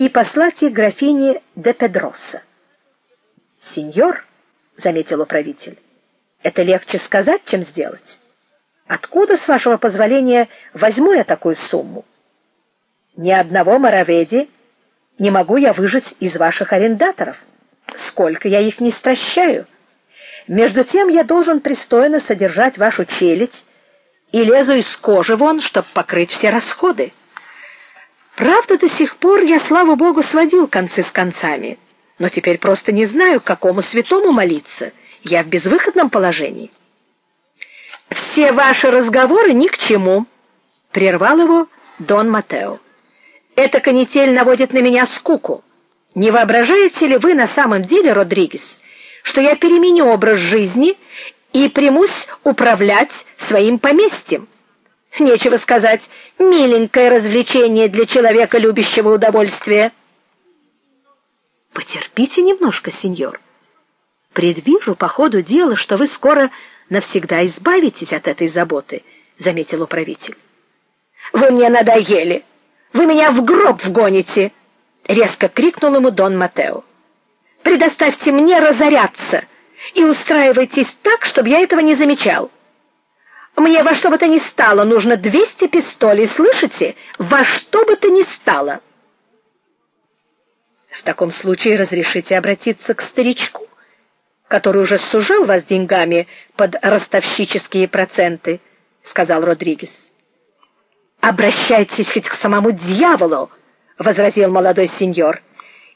и послать их графине де Педроса. "Сеньор", заметил управитель. "Это легче сказать, чем сделать. Откуда, с вашего позволения, возьму я такую сумму? Ни одного мараведи не могу я выжить из ваших арендаторов. Сколько я их не стращаю. Между тем я должен пристойно содержать вашу челядь и лезу из кожи вон, чтобы покрыть все расходы. Правда, до сих пор я, слава богу, сводил концы с концами, но теперь просто не знаю, к какому святому молиться. Я в безвыходном положении. Все ваши разговоры ни к чему, прервал его Дон Матео. Эта канитель наводит на меня скуку. Не воображаете ли вы на самом деле, Родригес, что я переменю образ жизни и примусь управлять своим поместьем? Нечего сказать, миленькое развлечение для человека, любящего удовольствия. Потерпите немножко, сеньор. Предвижу по ходу дела, что вы скоро навсегда избавитесь от этой заботы, заметил управитель. Вы мне надоели. Вы меня в гроб вгоните, резко крикнул ему Дон Матео. Предоставьте мне разоряться и устраивайтесь так, чтобы я этого не замечал. Мне во что бы то ни стало нужно двести пистолей, слышите? Во что бы то ни стало. В таком случае разрешите обратиться к старичку, который уже сужал вас деньгами под ростовщические проценты, сказал Родригес. Обращайтесь хоть к самому дьяволу, возразил молодой сеньор.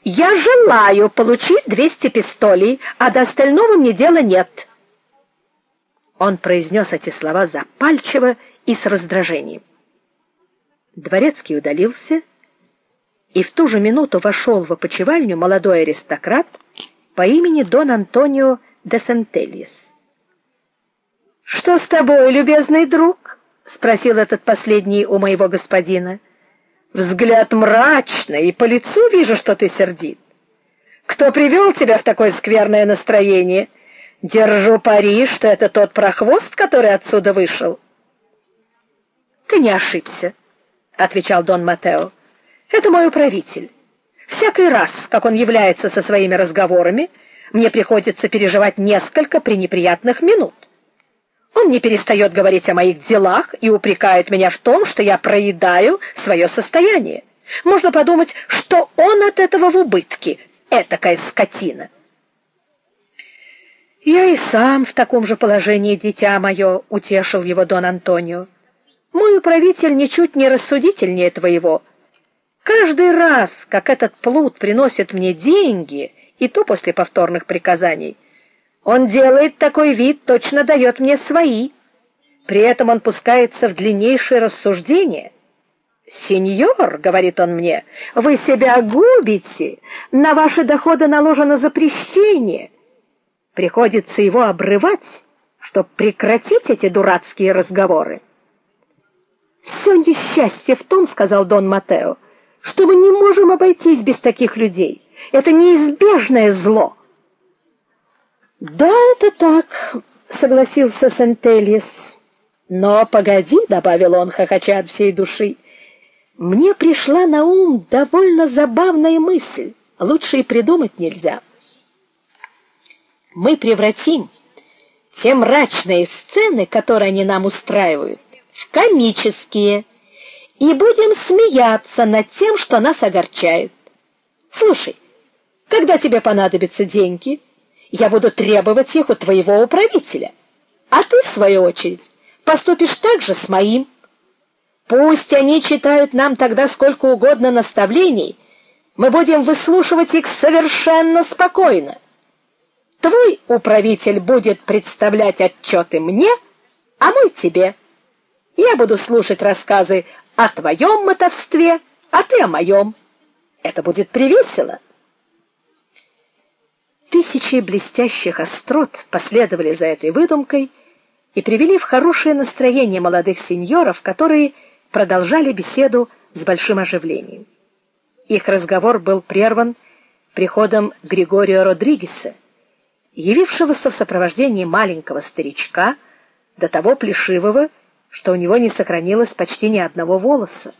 Я желаю получить двести пистолей, а до остального мне дела нет. Он произнес эти слова запальчиво и с раздражением. Дворецкий удалился, и в ту же минуту вошел в опочивальню молодой аристократ по имени Дон Антонио де Сентельес. Что с тобой, любезный друг? спросил этот последний у моего господина. Взгляд мрачный, и по лицу вижу, что ты сердит. Кто привел тебя в такое скверное настроение? Держу пари, что это тот прохвост, который отсюда вышел. Ты не ошибся, отвечал Дон Матео. Это мой управитель. Всякий раз, как он является со своими разговорами, мне приходится переживать несколько пренеприятных минут. Он не перестает говорить о моих делах и упрекает меня в том, что я проедаю свое состояние. Можно подумать, что он от этого в убытке, этакая скотина. Я и сам в таком же положении, дитя мое, утешил его Дон Антонио. Мой управитель ничуть не рассудительнее твоего. Каждый раз, как этот плут приносит мне деньги, и то после повторных приказаний, он делает такой вид, точно дает мне свои. При этом он пускается в длиннейшие рассуждения. "Сеньор", говорит он мне, "вы себя губите. На ваши доходы наложено запрещение. Приходится его обрывать, чтобы прекратить эти дурацкие разговоры. Все несчастье в том, сказал Дон Матео, что мы не можем обойтись без таких людей. Это неизбежное зло. Да, это так, согласился Сентельес. Но погоди, добавил он, хохоча от всей души. Мне пришла на ум довольно забавная мысль. Лучше и придумать нельзя мы превратим те мрачные сцены, которые они нам устраивают, в комические и будем смеяться над тем, что нас огорчает. Слушай, когда тебе понадобятся деньги, я буду требовать их у твоего управителя, а ты в свою очередь поступишь так же с моим. Пусть они читают нам тогда сколько угодно наставлений, мы будем выслушивать их совершенно спокойно. Твой управитель будет представлять отчеты мне, а мой тебе. Я буду слушать рассказы о твоем мотовстве, а ты о моем. Это будет привесело. Тысячи блестящих острот последовали за этой выдумкой и привели в хорошее настроение молодых сеньоров, которые продолжали беседу с большим оживлением. Их разговор был прерван приходом Григорио Родригеса, явившегося в сопровождении маленького старичка, до того плешивого, что у него не сохранилось почти ни одного волоса.